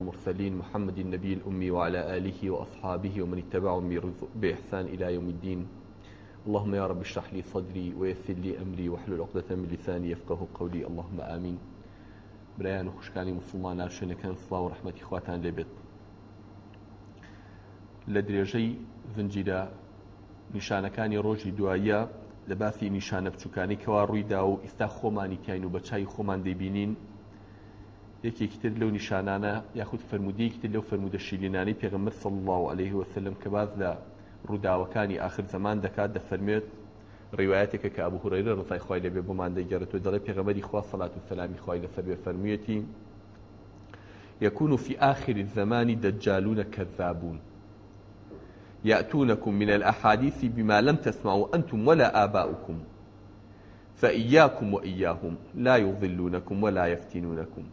المرسلين محمد النبي الأمي وعلى آله وأصحابه ومن اتبعهم بإحسان إلى يوم الدين اللهم يا رب اشرح لي صدري ويسر لي أمري واحلل عقدة من لساني يفقه قولي اللهم آمين برایان وخشكاني مسلمان عشان كان صلاة ورحمة إخواتان خواتان لدرجي لە نشان كان يروج دعايا لباسي نشان باسی نیشانە بچووکانی کەوا ڕوویدا و ئیستا خۆمانی تیاین و یکی یەکێکتر لەو نیشانانە یاخود فرمودەیەکتر لو فرموده شیلینانی پیغمبر صلی الله علیه و سلم کە باز لە ڕووداوەکانی آخر زمان فرمید دەکات دەفەرمێت ڕیواەتێکە کە ئابوهورەیرە ڕزای خی لەبێ بۆمان دەگەڕێتەوە دەڵێ پێغەمەری خوا سەلات و سەسلامی خی لەسەر بێ فرمیتی يكون فی آخر الزمان دجالون کذابون یاتونکم من الاحادیث بما لم تسمعوا أنتم ولا آباؤكم فإياكم وإياهم لا يضلونكم ولا يفتنونكم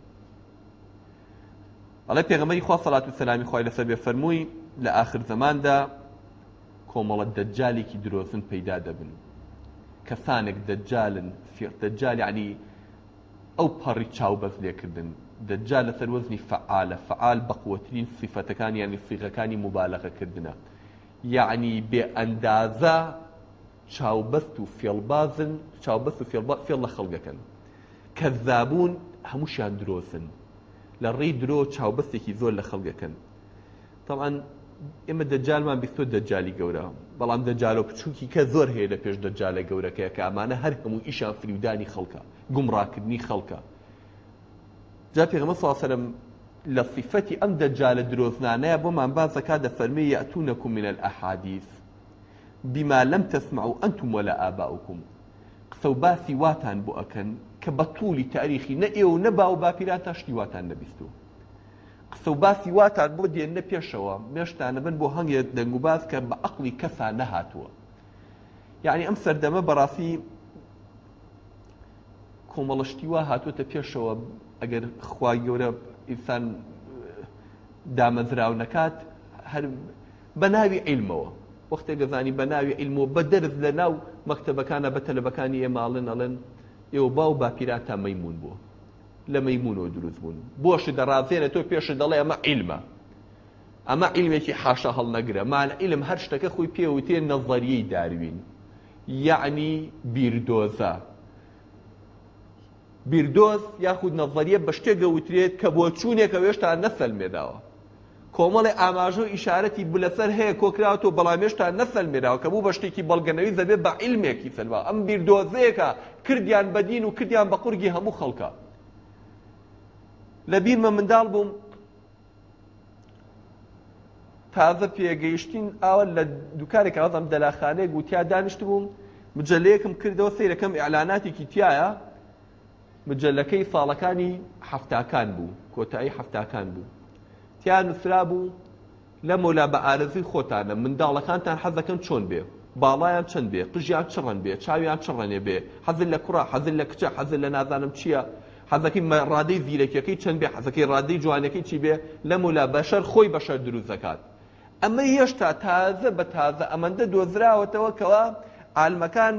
ئەڵێ پێغەمەری خوا سەڵات و سەلامی خوای لەسەر بێ فەرمووی لە آخر زەماندا کۆمەڵە دەجالێکی درۆزن پەیدا دەبن کەسانێک دەجالن دەجال عنی ئەو پەڕی چاو بەز لێکردن دەجال لەسەر وەزنی فعالە فعال بەقوترین سیفەتەکان یانی سیغەکانی مبالەغەکردنە یعنی بێ ئەندازە چاوبەست و فێڵبازن چاوبەست و فێڵ لە خەڵگەکەن کەذابوون هەمووشیان درۆزن لە ڕێی درۆ چاوبەستێکی زۆر لە خەڵگەکەن تەڵان ئێمە دەجالمان بیستۆ دەجای گەورە بەڵام دەجالۆ بچووکی کە زۆر هەیە لە پێش دەجالە گەورەکەی کە ئەمانە هەر هەموو ئیشان فریودانی خەڵکە گومڕاکردنی خەڵکە جا پێغمە ساسەرم لە صفەتی ئەم دەجالە درۆزنانەیە بۆمان بازەکە دەفەرمێ یاتونەکم من الأحادیث بما لم تسمعوا أنتم ولا آباؤكم قسە و باسی واتان بۆ ئەکەن کە بە توولی تاریخی نە ئێوە و نەبا و باپیران تا شتیواتان نەبیستوە قسە و باسی واتان بۆ دێنە پێشەوە مێشتانە بن بۆ هەنگێ دەنگ و باز کە بە عقلی کەسان نەهاتووە یعنی ئەم سەردەمە بەڕاستی کۆمەڵشتیوا هاتوتە پێشەوە ئەگەر خوا گەورە ئینسان دامەزراو نەکات هەر بە ناوی عیلمەوە وەختێ گەزانی بە ناوی عیلمەوە بە دەرز لە ناو مەکتتەبەکانە بە تەلەبەکانی ئێماڵن ئەڵێن ئێوە باو باپیراتە مەمون بووە لە مەمونەوە دروست بوون بۆشی دەڕازێنە تۆ پێش دەڵێ ئەمە عیلمە ئەمە عیلمێکی حاشە هەڵنەگرە مال عیلم هەر شتەکە خۆی پێوتێ نەڤەریەی داروین یعنی بیردۆزە بیردۆز یاخود نەڤەریە بە شتێک گەوترێت کە بۆ چوونێکە وێشتا نەسەلمێداوە کۆمەڵی ئاماژە و ئیشارەتی بلەسەر هەیە کۆکراوەوە بەڵامێشتا نەسەلمێراوە کە بوو بە شتێکی بەڵگەنەوەی دەبێت بە عیلمێکی سەلوا ئەم بیردۆزەیەەکە کردیان بەدین و کردیان بە قورگی هەموو خەڵکە لە بیرمە منداڵ بووم تازە پێگەیشتین ئاوە لە دوکارێک ئازم دەلاخانەیە گوتیا دانیشت بووم مجلەیەکم کردەوە سیرەکەم ئەلاناتێکی تایە مجلەکەی ساڵەکانی هەفتاکان بوو کۆتایی هەفتاکان بوو تیان فرابوو لە مۆلا بە ئارزوی خۆتانە منداڵەکانتان حەزەکەم چۆن بێ باڵایان چەند بێ قژیان چڕن بێ چاویان چڕێنێ بێ حەزل لە کوڕ حەزل لە کچە حەزل لە نازانم چییە حەزەکەی ڕادەی زیرەکیەکەی چەند بێ حەزەکەی ڕادەی جوانەکەی چی بێ لە مۆلا بەشەر خۆی بەشەر دروست دەکات ئەمە هێشتا تازە بە تازە ئەمەندە دۆزراوەتەوە کەوا ئالمەکان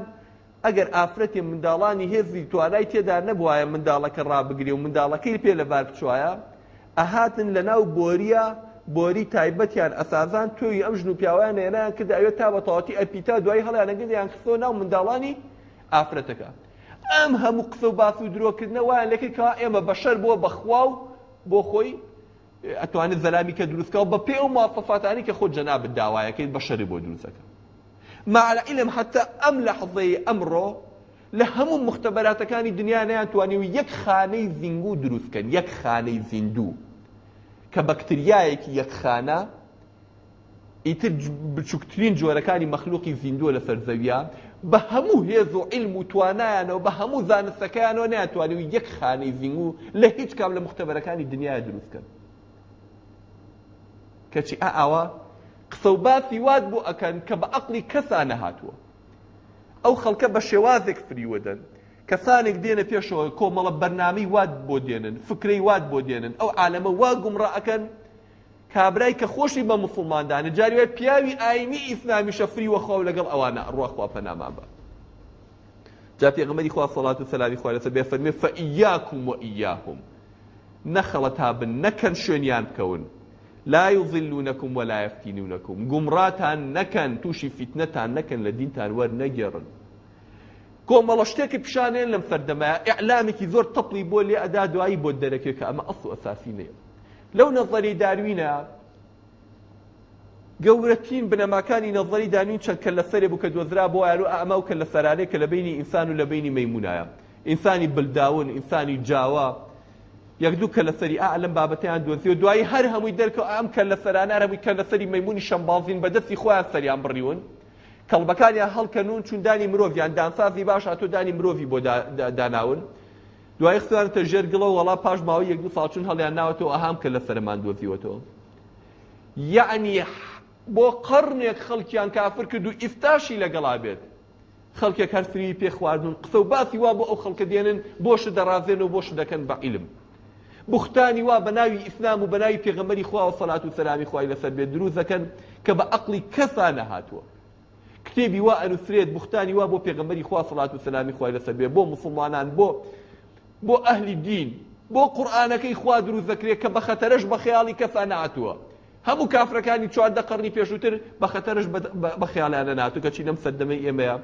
ئەگەر ئافرەتی منداڵانی هێزی توانای تێدا نەبواە منداڵەکە ڕابگری و منداڵەکەی پێ لە بار بچوایە ئەهاتن لە ناو بۆریە بۆری تایبەتیان ئەسازان توی ئەم ژن و پیاوان هێنان کرد ئەوێت تا بەتەواتی ئەپیتا دوای هەڵیانەگەندیان خستۆ ناو منداڵانی ئافرەتەکە ئەم هەموو قسە و باس و درۆکردنەوەیان لەکردکە ئێمە بەشەر بۆ بەخوا و بۆ خۆی ئەتوانێت زەلامی کە دروستکە و بە پێ و مافەفاتانی کە خۆ جەناب داوایەکەی بەشەری بۆ دروستەکە ماعلعیلم حتا ئەم لە حەزەی ئەمڕۆ لە هەموو مختبەراتەکانی دنیا نیان توانی و یەک خانەی زیندوو دروستکەن یەک خانەی زیندوو کە بەکتریایەکی یەکخانە ئیتر بچووکترین جۆرەکانی مەخلوقی زیندوە لە سەرزەویە بە هەموو هێز و علم و توانایانەوە بە هەموو زانستەکانەوە ناتوانێت و یەک خانەی زینگو لە هیچ کام لە مختبەرەکانی دنیای دروستکەن کەچی ئاوا قسە و باسی وات بۆ ئەکەن کە بە عقلی کەسانە هاتووە ئەو خەڵکە بە شێوازێک فریوەدەن کەسانێک دێنە پێشەوە کۆمەڵە بەرنامی وات بۆ دێنن فکرەی وات بۆ دێنن ئەو عالەمە وا گومڕەکەن کابرای کە خۆشی بە مسلماندانە جاریوای پیاوی ئایمی ئیسلامی شەفری وەخۆ لەگەڵ ئەوانە ڕواخوا پەناما بە جا پێغمەری خوا سەڵات و سەلامی خوا لەسەر بێ فەرمێ فەئیاکم و ئیاهم نەخەڵەتا بن نەکەن شوێنیان بکەون لا يضلونكم ولا يفتنونكم گمڕاتان نەکەن تووشی فیتنەتان نەکەن لە دینتان وەرنەگێڕن کۆمەڵە شتێکی پیشانێن لەم سەردەمایە ئەعلامێکی زۆر تەپڵی بۆ لێ ئەدا دوایی بۆ دەرەکێکە ئەمە ئەس و ئەساسی نەیە لەو نەزەری داروینە گەورەترین بنەماکانی نەزەری دانوین چەند کە لەسەرێ بوو کە دۆزرا بۆ یارو ئەمە و کە لە سەرانەیە کە لە بینی ئینسان و لە بینی مەیمونایە ئینسانی بلداون ئینسانی جاوا یەکدوو کە لەسەری ئا لەم بابەتیان دۆزی و دوایی هەر هەمووی دەرکەوت ئەم کە لە سەرانە هەمووی کە لەسەری مەمونی شەمبازین بەدەستی خۆیان سەریان بڕیون کەڵبەکانیان هەڵکەنون چون دانی مرۆڤیان دانفافی باش هاتۆ دانی مرۆڤی بۆ داناون دوای خوارتە ژێر گڵە وڵا پاش ماوە یەک دو ساڵچون هەڵیان ناوەتەوە ئەهام کە لە فەرمان دوۆفیوەتەوە یعنی بۆ قڕنێک خەڵکیان کافر کرد و ئیفتاشی لەگەڵا بێت خەڵکێک هەرسری پێ خواردن قسە و باسی وا بۆ ئەو خەڵکە دێنن بۆش دەڕازێن و بۆش دەکەن بە عیلم بختانی وا بە ناوی ئیسلام و بە ناوی پێغەمەری خواوە سەلات و سەلامی خوای لەسەر بێت دروست دەکەن کە بە عقلی کەسان نەهاتوە کتێبی وا ئەنووسێت بختانی وا بۆ پێغمبەری خوا سڵات و سەلامی خوای لەسەر بێ بۆ مسلمانان بۆ بۆ ئەهلی دین بۆ قورآانەکەی خوا دروست دەکرێت کە بە خەتەرش بە خەیاڵی کەسە ناتووە هەموو کافرەکانی چواردە قڕنی پێشووتر بە خەتەرش بە خەیالیانە ناتو کە چینەم سەدەمەی ئێمەیە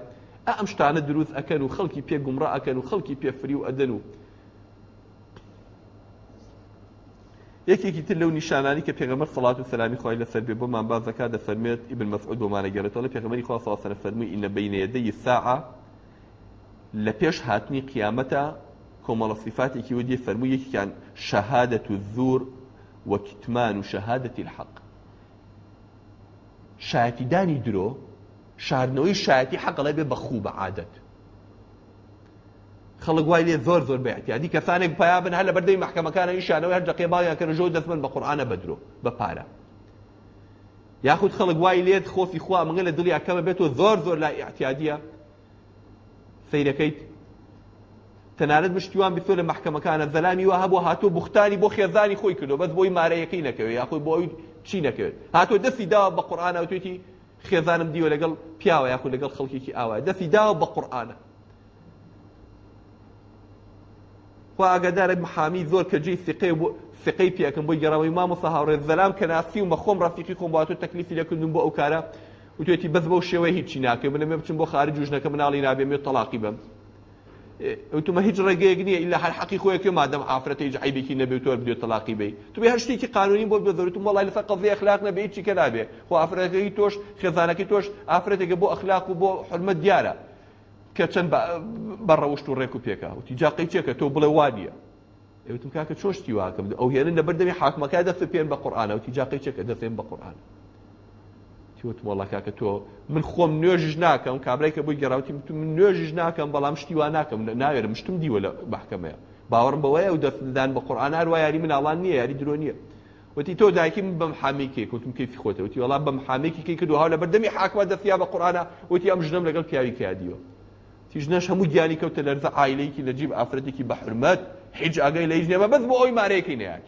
ئەم شتانە دروست ئەکەن و خەڵکی پێ گومڕ ئەکەن و خەڵکی پێفری و ئەدەن و یەکێکی تر لەو نیشانانی کە پێغمەر سەڵات و لسر من سەلامی خۆی لەسەر بێ بۆمان بازەکە دەفەرمێت ئیبن مەسعود بۆمانە گەێتەوە لە پێغمەری خوا ساسەرە این بین بینەیەدەی ساعە لە پێش هاتنی قیامەتە کمال صفاتی که فەرموو یەکیان یکی و شهادت وەکتمان و کتمان و شهادت الحق شایەتیدانی دانی درو شایەتی حەقڵە حق بەخوو بە عادەت خەڵک وای لێ زۆر زۆر بەعتیادی کەسانێک پیابن هەر لە بەردەی محکەمەکانە ئیشانەوە هەر دەقێباڵیان کە ژۆ دەستمن بە قورآانە بەدرۆ بە پارە یاخود خەڵک وای لێت خۆفی خوا منگە لە دڵیا کەمە بێتەوە زۆر زۆر لای ئاحتیادیە سیرەکەیت تەنانەت مشتیوان بفۆ لە محکەمەکانە زەلامی وا هەبوو هاتوو بختانی بۆ خێزانی خۆی کردو بەس بۆی مارەیەکەی نەکەوێت یاخۆی بۆ ئەوی چی نەکەوێت هاتوو دەستی داوە بە قورآانە توێتی خێزانم دیوە لەگەڵ پیاوە یاخود لەگەڵ خەڵکیی ئاوای دەستی داوە بە قورآانە خوا ئاگادارە محامی زۆر کە جێی سقێ سقەی پێکەم بۆی گەڕەوەی مام سەهاوڕێت زەلام کە ناسی و مەخۆم ڕافیقی خۆم باتۆ تەکلیفی لەکردن بۆ ئەو کارە وتێتی بەس بەو شێوە هیچی ناکەی منە مێ بچم بۆ خارج جوژنەکە مناڵی نابێ مێ تەلاقی بم وتمە هیچ ڕێگەیەک نییە ئللا هەر حەقی خۆیەکە مادەم ئافرەتی هیچ عیبێکی نەبێت تۆ بدێت تەلاقی بی تو بێ هەشتێکی قانونی بۆ بەزەوت وڵای لەسەر قەزی ئەخلاق نەبێت چی کە نابێ خۆ ئافرەتەکەی تۆش خێزانەکەی تۆش ئافرەتێکە بۆ ئەخلاق و بۆ حرمەت دیارە پێچەند بەڕەوشت و ڕێک و پێکا وتی جاقی چێکە تۆ بڵێ وانە ئەوتم کاکە چۆشتی واکەم ئەو هێنن لە بەردەمی حاکمەکە دەفت پێێن بە قورآانە وتی جاقی چێکە دەفێن بە قورآانە وتمەڵە کاکە تۆ من خۆم نوێژش ناکەم کابرایکە بۆی گەراوتی من نوێژش ناکەم بەڵام شتیوا ناکەم ناوێرم شتم دیوە لە بەحکەمەیە باوەڕم بەوەیە و دەستدان بە قورآانار وای یاری مناڵان نییە یاری درۆ نییە وتی تۆ دایکی من بەم حامێکی کوتم کەفی خۆتە وتی وڵام بەم حامێکی کردو هاو لە بەردەمی حاکوە دەستیا بە قورآانە وتی ئەم ژنم لەگەڵ پیاوی کادیەوە تجناش همو گیانی كوتا لەرزە عیلەیەکی كي نجيب ئافرەتێکی كي بحرمات حج ئەگەی لە هیچنیێمە بەس بۆ ئەوی ماريكي نياك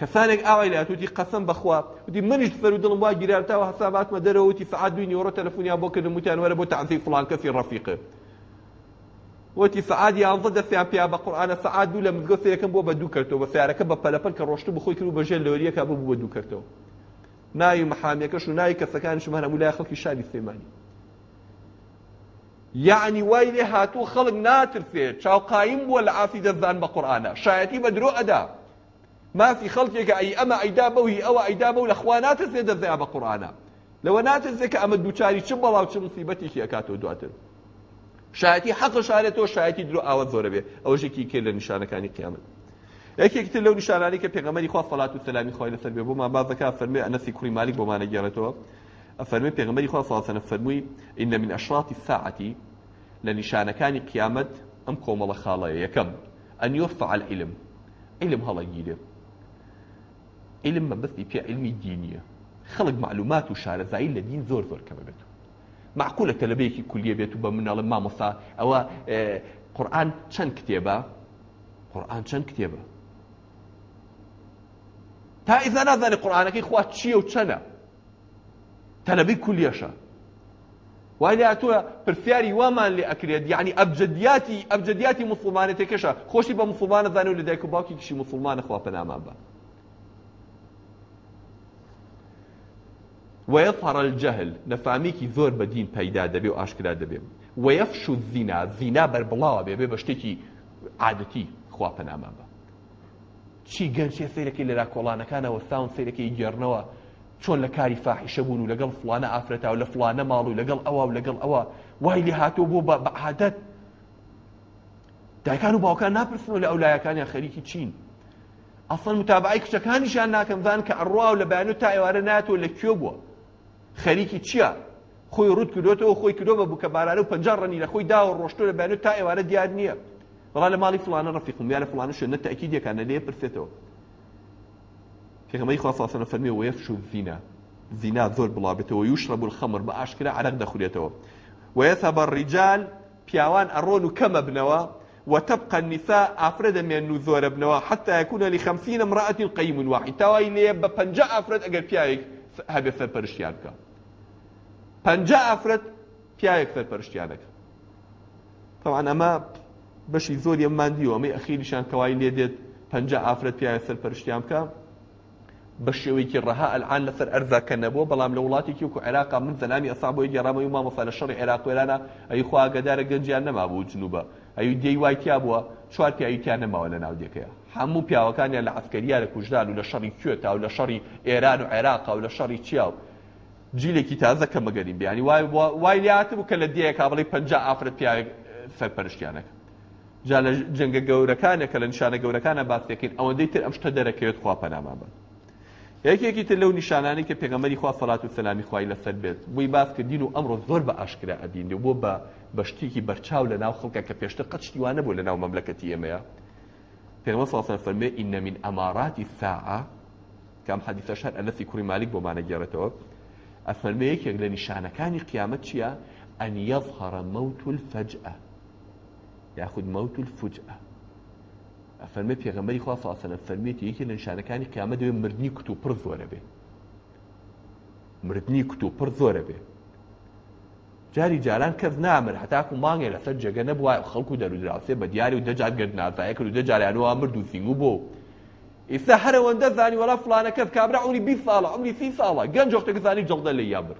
كثانك ئاوای لات وتی قسم بخوا وتی منیش سەر و دڵم وا وحسابات ما دروا دەرەوە وتی سەعات دوی تلفون يا بوكر کردم وتیان وەرە بۆ تەعزی فڵان کەسی ڕەفیقە وتی سەعات في دەستیان پیا بە قورئانە سەعات دوو لە مزگە بو بدو كرتو دوو کردەوە بە كروشتو بخوي پەلەپەل بجل لوريك ابو کرد و بەژێر لەوەریەکە بوو بە دوو کردەوە ناوی مەحامیەکەش و ناوی یعنی وای لێ هاتوو خەڵک ناترسێ چاوقایم بووە لە ئافی دەستدان بە قورآانە شایەتی بە درۆ ئەدا مافی خەڵکێکە ئەی ئەمە ئەیدا بەوی ئەوە ئەیدا بەو لەخوا ناترسێ دەزیا بە قورآانە لەوە ناترسێ کە ئەمە دووچاری چ بەڵاو چ مسیبەتێکی ئەکاتەوە دواتر شایەتی حەق شارێتەوە شایەتی درۆ ئاوە زۆرە بێ ئەوژێکی کێ لە نیشانەکانی قیامەت یەکێکتر لەو نیشانانی کە پێغەمەری خوا فڵات و سەلامی خۆی لەسەر بێ بۆ ما بازەکە فەرمێ ئەنەسی کوری مالیک بۆمانە گێڕێتەوە ئەفەرمێ پێغمەری خوا ساسەنە فەرمووی ان من ئەشراتی ساعتی لە نیشانەکانی قیامەت ئەم کۆمەڵە خاڵەیە یەکەم ان يرفع العلم علم هەڵەگیرێ علم بس پێ علم دینیە خلق معلومات وشاره زي لە دین زور زۆر کەمە بێت معقولە کە لەبەیەکی کولیە بێت و مصا او آه، قران ئەوە كتابه قران کتێبە كتابه تا اذا نظر القران كي خوا چییە و تەلەبەی کولیەشە وای لاتووە پرسیاری وامان لێ ئەکرێت یعنی ئەبجدیاتی ئەبجدیاتی مسلمانێتێکەشە خۆشی بە مسلمانە زانێت و لە دایک و باوکی کشی مسلمانە خواپەنامان بە ويظهر الجهل نفاميكي زور بدين پیدا دبي واشكرا دبي ويفشو الزنا الزنا بربلاوه بي بشتكي عادتي خوا پنامه با چی گەنجێ سیرەکی لەرا کۆڵانەکانەوە ساون سیرەکەی گێڕنەوە چۆن لە کاری فاحیشە بوون و لەگەڵ فلانە ئافرەتا و لە فلانە ماڵ و لەگەڵ ئەوە و لەگەڵ ئەوە وای لێ هاتۆ بۆ بە عادەت دایکان و باوکان ناپرسنەوە لە ئەولایەکانیان خەریکی چین ئەسڵ متابعی کچەکانیشان ناکەمزان کە ئەڕوا و لە بایان و تا ئێوارە ناتۆ لە کوێ بووە خەریکی چییە خۆی ڕوت کردوێتەوە خۆی کردۆ بە بووکە بارانە و پنج ڕنی لە خۆی داوە ڕۆشتۆ لە بایان و تا ئێوارە دیار نییە بەڵا لە ماڵی فلانە ڕفیقم یا لە فلانە شوێنە تاکی دیەکانە لێ پرسێتەوە في غمي خاصة و یەفش ويفشو الزنا زنا ذول بڵابێتەوە یوشرە ويشرب الخمر بە على عرەق دەخورێتەوە وەسە بە ڕیجال پیاوان ئەڕۆن و وتبقى النساء أفرد من نذور بنوا حتى يكون لخمسين امرأة قيم واحد تواي ليه ببنجا أفرد أجر بيايك هبي فر برشيانك بنجا أفرد بيايك فر برشيانك طبعا أما بشي زور يمان ديو أمي أخيري شان كواي ليه ديت بنجا أفراد بيايك فر برشيانك بە شێوەیەکی ڕەها ئەلعان لەسەر ئەرزاکە نەبووە بەڵام لە وڵاتێکی وکو عێراقا من زەلامی ئەسابۆی گەڕامە و مامەسا لە شەڕی عێراقوێرانە ئەی خواگەدارە گەنجیان نەمابوو جنوبە ئەوی دەی وای تیا بووە چوار پیاویتیان نەماوە لە ناودێکەیە هەموو پیاوەکانیان لە عسکەریارە کوژدان و لە شەڕی کوێتا و لە شەڕی ئێران و عێراقا و لە شەڕی چیاو جیلێکی تازە کە مەگەریم بیانی وای وای لاتە بوو کە لە دیەکە بڵی پنج ئافرەت پیاوێک سەرپەرشتیانەکە جا لە جەنگە گەورەکانە کە لە نیشانە گەورەکانە باسەکەین ئەوەندەی تر ئەم شتە دەرەکەوێت خواپەنامان بن یەکێکی تر لەو نیشانانی کە پێگەمەری خوا فڵات و سەلامی خوای لەسەر بێت بووی باس کردین و ئەمڕۆ زۆر بە ئاشکرا ئەدین و بۆ بە بەشتێکی بەرچاو لە ناو خەڵکە کە پێشتر قەچتی وانە بوو لە ناو مەملەکەتی ئێمەیە پێمە ساسە فەرمێ ئینە من ئەماراتی ساعە کام حەدیثە شەر ئەلەسی کوڕی مالیک بۆ مانە گێڕێتەوە ئەفەرمێ یەکێک لە نیشانەکانی قیامەت چییە؟ أن يظهر موت الفجأة يأخذ موت الفجأة فەرمە پێغەمەری خوا ساسەلە فەرمێتی یەکی لە نیشانەکانی کامە دەوێت مردنی کت و پڕ زۆرە بێ مردنی کت و پڕ زۆرە بێ جاری جاران کەس نامر هەتاکو مانگێ لەسەر جێگە نەبووە خەڵکو دەرودراوسێ بە دیاری و دەجات گردناتایەکە و دەجاریانەوە مرد و سینگ و بۆ ئێستا هەرەوەندە زانی وەڵا فلانە کەس کابرا عمری بی ساڵە عمری سی ساڵە گەنج وەختەکە زانی جەڵدە لە یابر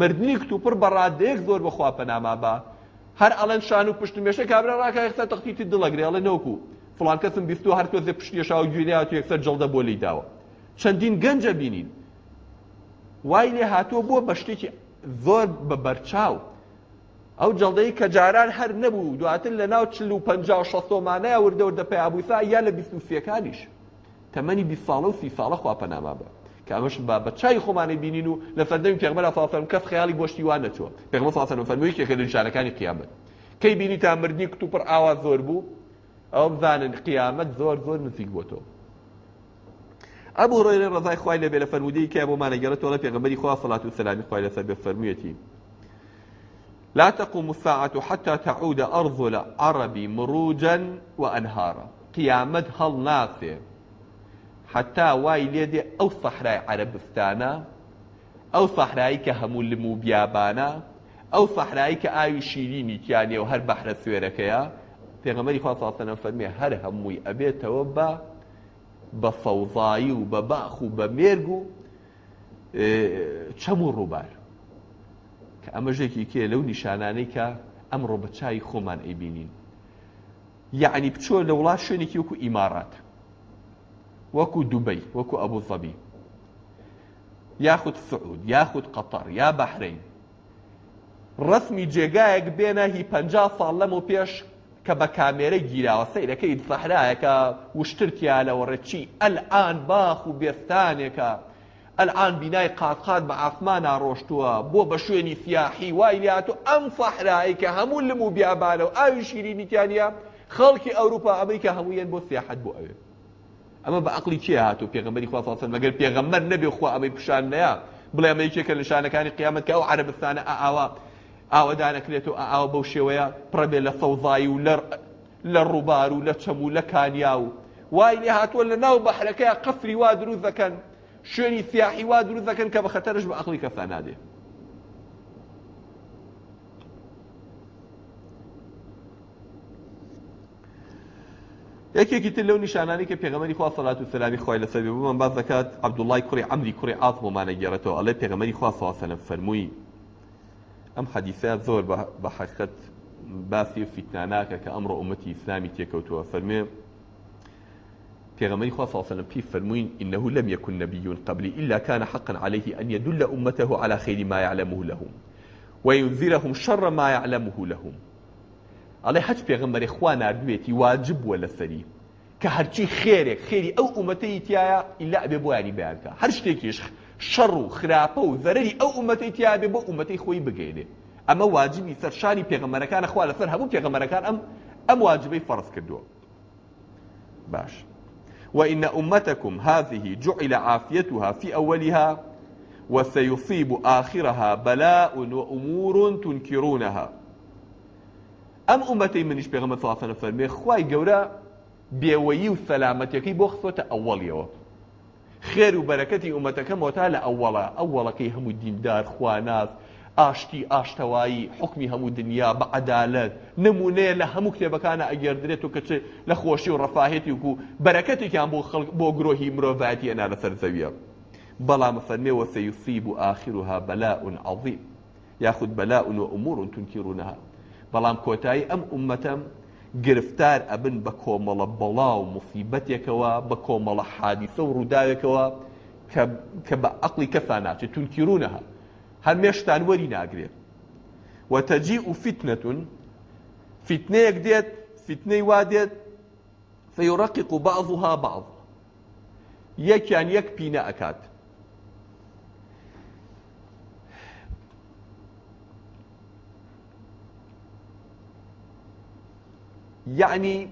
مردنی کت و پڕ بەڕادەیەک زۆر بەخوا پەناما بە هەر ئەڵێن شان و پشتمێشە کابرا ڕاکە ێخستا تەختیتی دڵەگرێ ئەڵێ نەوەکو فڵان کەسم بیست و هەرکەسێ پشتێشاو گوێنیا تو یەکسەر جەڵدە بۆ لی داوە چەندین گەنجە بینین وای لێ هاتووە بۆ بە شتێکی زۆر بە بەرچاو ئەو جەڵدەی کە جاران هەر نەبوو دواتر لە ناو چل و پ شەسۆمانەیە وردەوردە پێیابووسا یا لە بیست و سیەکانیش تەمەنی بی ساڵە و سی ساڵە خواپەناما بە کە ئەمەش پیغمبر صلی الله علیه و کف خیالی گوشتی وانه تو پیغمبر صلی الله علیه و پێغمە فافەرم فەرمووی کێکە نیشانەکانی قیامت کی بینی تا مردنی کت و پڕ ئاوا زۆر بوو ئەو بزانن قیامەت زۆر زۆر نزیک بۆتەوە ئەبوو ڕێنە ڕزای خوای لەبێ لە فەرمودی کە بۆ مانەگەرێتەوە لە پێغمبەری خوا فڵات و سەلامی خوای لەسەر بێ فەرموویەتی لا تقوم الساعة حتى تعود أرض العرب مروجا وأنهارا قيامت هل ناصر حتا وای لێدێ ئەو سەحرای عەرەبستانە ئەو سەحرایی کە هەموو لم و بیابانە ئەو سەحرایی کە ئاوی شیرینی تیانێ و هەر بەحرە سوێرەکەیە پێغەمەری خوا ساسەنە فەرمێ هەر هەمووی ئەبێتەوە بە بە فەوزایی و بە باخ و بە مێرگ و چەم و ڕووبار کە ئەمەژێکی کێ لەو نیشانانەی کە ئەمڕۆ بە چای خۆمان ئەیبینین یعنی بچۆ لە وڵات شوێنێکی وەکو ئیماراتە وەکو دوبەی وەکو ئەبوو زەبی یاخود سعود یاخود قەتەر یا بەحرین ڕسمی جێگایەک بێنە هی پ ساڵ لەم و پێش کە بە کامێرەی گیراوە سەیرەکەی سەحرایەکە وشترتیالەوەڕە چی ئەلعان باخ و بێستانێکە ئەلعان بینای قاتقات بە ئافمانە ڕۆشتووە بۆ بە شوێنی سیاحی وای لات و ئەم سەحرایی کە هەموو لم و بیابانە و ئاوی شیرینیتیانە خەڵکی ئەوروپا ئەمریکا هەموویان بۆ سیاحت بۆ ئەوێت اما با عقلی کێ هاتو پێغمبەری خوافاسن مەگەر پێغەمبەر نەبێ خوا ئەمەی پیشان نەیە بڵێ ئەمەیکێکە لە شانەکانی قیامەت کە ئەو عربستانە ئاوا ئاوەدانەکرێت و ئاوا بەو شێوەیە پڕبێ لە فەوزای و لە لصوضای و لە چەمو لە کانیا و وای لێ هاتووە لە ناو بەحرەکەی قفری وا دروست دەکەن سیاحی وادرو ذکن که کە بە خەتەرش بە عقلی کەسان نادێت یەکێکی تر لەو نیشانانی کە پێغەمەری خوا سەلات و سلامی خی لەسەر بوو من باز دەکات عبدوڵای و ئەمری کوڕی ئاتمۆمانە گێڕێتەوە ئەڵێ پێغەمەری و سەلم فەرمووی ئەم حەدیثە زۆر بە حقیقت باسی فیتناناکە کە ئەمڕۆ ئومەتی ئیسلامی پیغمبری خواه پیغمبر خوا صلى في فرمين إنه لم یکن نبیون قبلی إلا کان حقا علیه أن یدل أمته على خير ما یعلمه لهم و وينذرهم شر ما یعلمه لهم ئەڵێ حج پێغمبەری خوا نردوێتی واجب ولا لەسەری کە هەرچی خێرێک خێری ئەو ئومەتەی تایە ئیلا ئەبێ بۆیانی بەیانکە هەر شتێکیش شەڕ و خراپە و زەرری ئەو ئومەتەی تیاابێ بۆ ئومەتەی خۆی بگەینێ ئەمە واجبی سەرشاری پێغەمەرەکانە خوا لەسەر هەموو پێغەمەرەکان ام, ام واجبەی فەرز کردووە باش وإن أمتكم هذه جعل عافيتها في أولها وسيصيب آخرها بلاء وأمور تنكرونها ئەم ئومەتەی منیش پێغمە ساسەە فەرمێ خی گەورە بێوەیی و سەلامەتەکەی بۆ خسۆتە ئەوەڵیەوە خێر و بەرەکەتی ئومەتەکە مۆتا لە ئەوەڵە ئەوەڵەکەی هەموو دیندار خواناز ئاشتی ئاشتەوایی حکمی هەموو دنیا بە عدالت نمونەیە لە هەموو کتێبەکانە ئەگەردرێت و کەچێ لە خۆشی و ڕەفاهێتی وکو بەرەکەتێکیان بۆ خەڵک بۆ گرۆهی مرۆڤەتی ئەنا لەسەر زەویە بەڵام فەرمێەوە سەیوسیب و آخرها بەلاء عظیم یاخود بەلاء و ئەمور تنکیڕونەها بەڵام کۆتایی ئەم عومەتەم گرفتار ئەبن بە کۆمەڵە بەڵاو مفیبەتێکەوە بە کۆمەڵە حادیسە و ڕووداوێکەوە کە بە عقلی کەفان ناچێت تونکیرونەها هەرمێشتان وەری ناگرێت وتەجی و فتنەتون فتنەیەک دێت فتنەی وا دێت فەیڕقیق و بعضها بعض یەکیان یەک پینە ئەکات يعني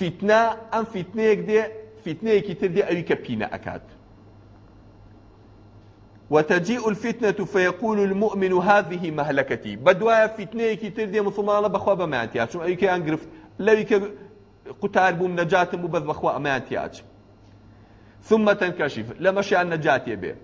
فتنة أم فتنة كده فتنة كتير دي ئەوی کە أكاد وتجيء الفتنة فيقول المؤمن هذه مهلكتي بدوا فتنة كتير دي مسلمان بخوا بمعنتي شو عشان أيك أنقرف لويك قتال بوم نجاتم وبذ بخوا ماتي ثم تنكشف لما عن النجاتي به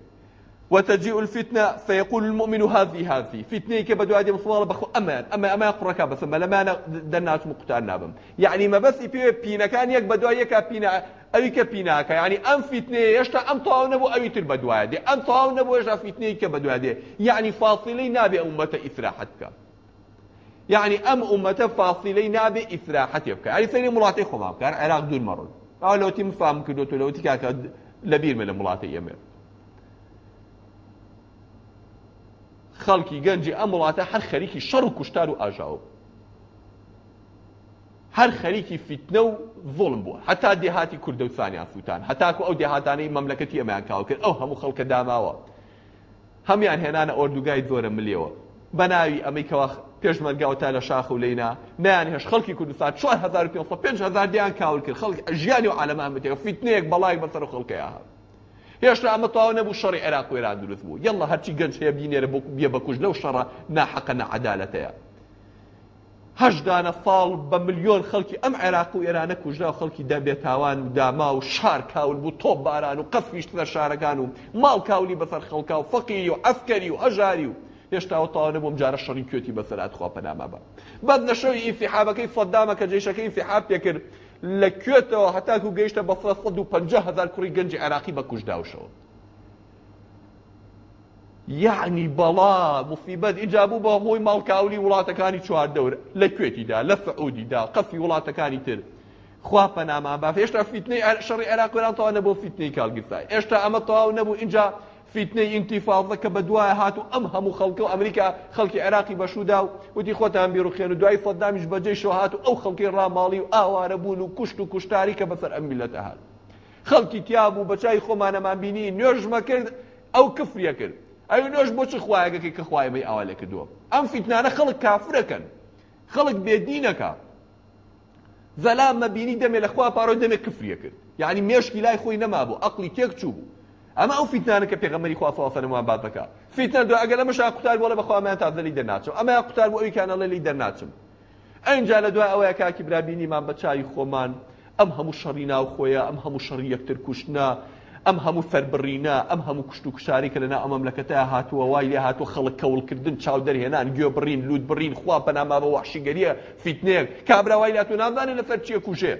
وتجيء الفتنة فيقول المؤمن هذه هذه فتنة كبدو هذه مصوارة بخو أمان أما أما قركا بس ما لما دناش مقتال نابم يعني ما بس في بينا كان يك بدو يك بينا أو كبينا يعني أم فتنة يشتا أم طاون أبو أو يتر هذه أم طاو نبو يشتا فتنة كبدو هذه يعني فاصلي نابي أمة إثراحتك يعني أم أمة فاصلي نابي إثراحتك يعني ثاني ملاتي خمام كان عراق دون مرض أو لو تم فاهم كدوتو لو تكاكا لبير من الملاتي يمير خەڵکی گەنجی ئەم وڵاتە هەر خەریکی شەڕ و کوشتار و ئاژاو هەر خەریکی فیتنە و ڤڵم بووە هەتا دێهاتی کوردەوسانیان سووتان هەتاکو ئەو دێهاتانەی مەملەکەتی ئەمەیان کاو کرد ئەو هەموو خەڵکە داماوە هەمیان هێنانە ئۆردوگای زۆرە ملیەوە بەناوی ئەمریکەوە پێشمەرگاوە تا لە شاخ و لەینا نیان هێش خەڵکی کوردستان 4500 دیان کاول کرد خەڵک ژیانی و عالەمان بتێ فیتنەیەک بەڵایک بەسەر خەڵکەیە هەبوو هێشتا ئەمە تاوا نەبوو شەڕی عێراق وێران دروست بوو یەڵە هەرچی گەنج هەیە بینێرە بۆ بێ بەکوش لەو شەڕە ناحەقە نەعەدالەتەیە هەشدانە فاڵ بە ملیۆن خەڵکی ئەم عێراق و ئێرانە کوژرا و خەڵکی دەبێت تاوان و داما و شار کاول بوو تۆپ باران و قەفیشت لە شارەکان و ماڵ کاولی بەسەر خەڵکا و فەقیری و ئەفکەری و ئەژاری و هێشتاوە تاوانە بۆم جارە شەڕی کوێتی بەسەرات خواپەنامە بە بەد نەشەوی ئیفیحابەکەی فەدامە کە جێشەکەی فیحاب پێکرد لە کوێتەوە هەتاکو گەیشتە بە 500هزار کوڕی گەنجی عراقی بە کوشداوشەوە یعنی بەڵا مفیبەت ئیجابوو بە هۆی ماڵکاولی وڵاتەکانی چواردەور لە کوێتیدا لە سعودیدا قەفی وڵاتەکانی تر خوا پەنامان باف هێشتا فیتنەی شەڕی عێراق وێرانتەوە نەبوو فیتنەی کالگرتا هێشتا ئەمە تەواو نەبوو اینجا فیتنەی ئینتیفاڵە کە بە دوایە هات و ئەم هەموو خەڵکە و ئەمریکا خەڵکی عێراقی بەشودا و وتی خۆتان بیرروخێن و دوای فەدامیش بەجێ شۆهات و ئەو خەڵکی ڕاماڵی و ئاوارە بوون و کوشت و کوشتاری کە بەسەر ئەمیلەتە هاات خەڵکی تیاب و بەچای خۆمانەمان بینی نوێژمە کرد ئەو کفریە کرد ئەو نوێژ بۆ چ خوایەکەی کە خوایەی ئاوا لە کردووە ئەم فیتنانە خەڵک کافرەکەن خەڵک بێدینەکە زەلام مەبینی دەمێ لە خوا پارۆ دەمێ کفریە کرد یعنی مێشکی لای خۆی نەما بوو ئەقلی تێک چوو بوو ئەمە ئەو فیتانە کە پێغەمەری خوافەوەفەنەوە بات بکە فیتە دو ئەگەر ئەمەش قوتار بۆڵە بەخوامان تازەلی دەرناچم ئەمە قوتار بۆ ئەویکانەڵە لی دەرناچم ئەنجا لە دوای ئەوەیە کاکی برابینیمان بە چای خۆمان ئەم هەموو شەڕی ناو خۆیە ئەم هەموو شەڕی یەکتر کوشتنا ئەم هەموو فەربڕینە ئەم هەموو کوشت و کوشاری کە لەنا ئەمەملەکەتە هاتووە وای لێ هاتوو خەڵک کەولکردن چاو دەرهێنان گوێ بڕین لود بڕین خوا پەناما بە وحشیگەریە فیتنێک کابراوای لاتو نادانێ لە فەرچیە کوژێ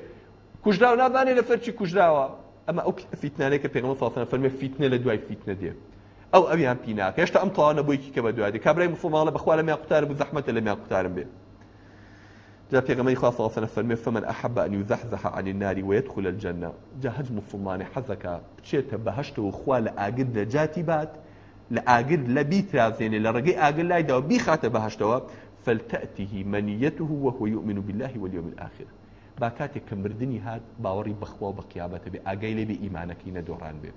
کوژرا و نادانێ لە فەرچی کوژراوە ئەمە ئەو فیتنانەیە کە پێنەوە ساسەنە فەرمێ فیتنە لە دوای فیتنە دێ ئەو ئەویان او هێشتا ئەم تاوانە بۆیکی کە بە دوادی کابرای مسلمانە بەخوا لە میان قوتار بوو زەحمەتە زحمت میان قوتارم به جا پێغەمەی خوا آله فرمی فمن أحب أن يزحزح عن النار ويدخل الجنة جا هەج مسلمانی حەزەکە بچێتە بەهشتەوە خوا لە ئاگر لە جاتی بات لە ئاگر لە بیترازێنێ لە ڕێگەی ئاگر لایداوە بیخاتە فلتأته منيته وهو يؤمن بالله واليوم الآخر با کاتێک کە مردنی هات باوەڕی بەخوا بە قیابەتە بێ ئاگای لێ بێ ئیمانەکەی نەدۆڕان بێ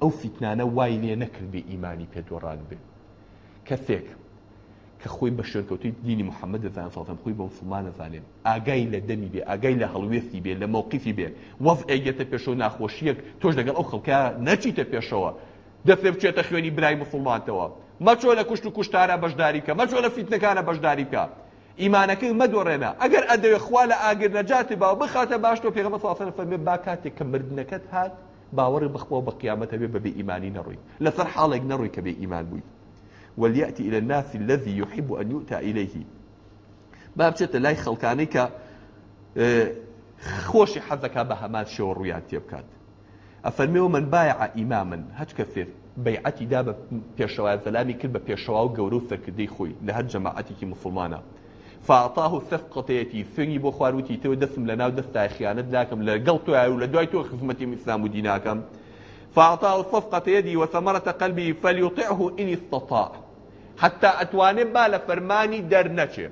ئەو فیتنانە وای لێ نەکرد بێ ئیمانی پێدۆڕان بێ کەسێک کە خۆی بە شەرکەوتی دینی محەممەد دەزان ساڵم خۆی بە مسلمان دەزانێن ئاگای لە دەمی بێ ئاگای لە هەڵوێستی بێ لە مەوقیفی بێ وەف ئەگێتە پێشەوە ناخۆشیەک تۆش لەگەڵ ئەو خەڵکە نەچیتە پێشەوە دەفێ بچێتە خوێنی برای مسلمانتەوە مەچۆ لە کوشت و کوشتارە بەشداریکە مەچۆ لە فیتنەکانە بەشداریکە ئیمانەکەی مەدۆڕێنە ئەگەر ئەدەوێ خوا لە ئاگر نەجاتی با بخاتە باش تۆ پێغمە فاسن فەرمێ با کاتێک کە مردنەکەت هات باوەڕی بخەوە بە قیامەتە بێ بەبێ ئیمانی نەڕووی لەسەر حاڵێک نەڕووی کە بێ ئیمان بووی وليأتي إلى الناس الذي يحب أن يؤتى إليه باب چێتە لای خەڵکانەی کە اه، خۆشی حەزەکە بە هەمان شێوە ڕویان تێبکات ئەفەرمێەوە من باع ئیمامن هەچ کەسێت بەیعەتی دا بە پێشەوە زەلامی کرد بە پێشەوا و گەورە و سەرکردەی خۆی لە هەر مسلمانه فاعطاه الثقتيتي فني ثني بخاروتي تو دسم لنا و دستا خيانت داكم لقل تو او لدواي خدمتي من اسلام وديناكم فاعطاه الصفقة يدي وثمرة قلبي فليطعه ان استطاع حتى اتوان بال فرماني درنچه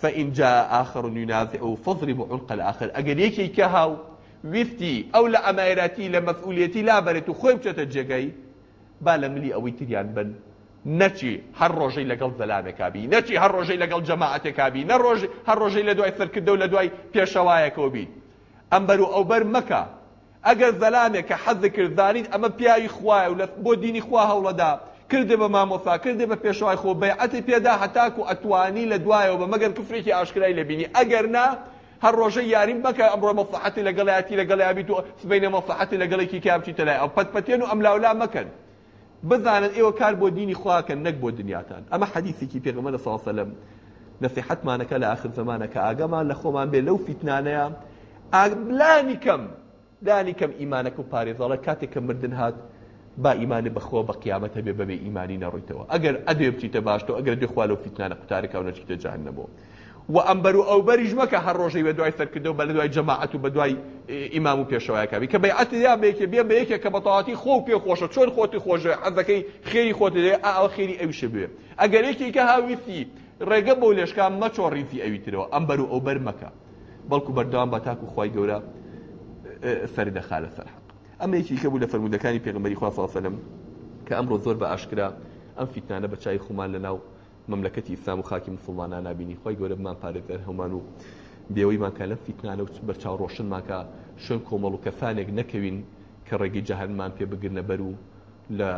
فان جاء اخر ينازع فاضرب عنق الاخر اقل يكي كهاو وفتي او لامائراتي لمسؤوليتي لا برتو خوي بچت جگي بالا ملي اوي تريان بن نەچی هەر ڕۆژەی لەگەڵ زەلامێکابی نەچی هەر ڕۆژەی لەگەڵ جەماعەتێکابی نە ڕۆژ هەر ڕۆژەی لە دوای سەرکردە و لە دوای پێشەوایەکەوە بیت ئەمبەر و ئەوبەر مەکە ئەگەر زەلامێک کە حەزی کردزانین ئەمە پیاوی خوایە و لە بۆ دینی خوا هەوڵەدا کردێ بە مامۆفا کردێ بە پێشوای خۆ بەعەتی پێدا هەتاکو ئەتوانی لە دوایەوە بە مەگەر کفرێکی ئاشکرای لەبینی ئەگەر نا هەر ڕۆژە یاریم بکە ئەمڕۆ مەفحەتی لەگەڵایەتی لەگەڵیابی و سبینە مەفحەتی لەگەڵێکی کابچی تەلای ئەو پەتپەتێن و ئەملاولا مەکەن بزانن ئێوە کار بۆ دینی خواکەن نەک بۆ دنیاتان ئەمە حەدیثێکی پێغمەرە ساسەلم نەسیحەتمانەکە لە آخر زمانە کە ئاگەمان لە خۆمان بێ لەو فیتنانەیە ئاگلانی کەم لانی کەم ئیمانەکە و پارێزەڵە کاتێک کە مردن هات با ئیمانی بەخۆ بە قیامەتە بێ بەبێ ئیمانی نەڕوویتەوە ئەگەر ئەدێ بچیتە باشەوە ئەگەر دێخوا لەو فیتنانە قوتارێکە و نەچکتە جان نەبوو و ئەمبەر و ئەو بەریش مەکە هەر ڕۆژەی بە دوای سەرکردەوە بە لە دوای جەماعەت و بە دوای ئیمام و پێشەوەیەکەوی کە بەعەت یا بێکێ بێ بە یەکێک کە بەتەواتی خۆ پێ خۆشە چۆن خۆتی خۆشە حەزەکەی خێری خۆت لێ ئاوە خێری ئەویشە بێ ئەگەر یەکێک کە هاویستی ڕێگە بۆ لێشکان مەچۆڕیتی ئەویترەوە ئەمبەر و ئەو بەر مەکە بەڵکو بەردەوام بە تاکو خی گەورە سەردەخا لە سەرحق ئەمە یەکێکە بوو لە فەرمودەکانی پێغمەری خوا ساسەلم کە ئەمڕۆ زۆر بە ئاشکرا ئەم فیتانە بە چای خۆمان لە ناو مەملەکەتی ئیسلام و خاکی مسلمانان نبینی خۆی گەورەمان پارێزەر هەمان و بێەوەیمانکە لە فیتنانە و بەرچاو ڕۆشنماکە شوێن کۆمەڵ و کەسانێک نەکەوین کە ڕێگەی جەهنمان پێ بگرنە بەر و لە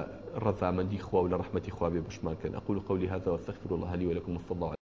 رضامندی خوا و لرحمتي خوا بشمان كان أقول قولي هذا واستغفر الله لي ولكم الصلاة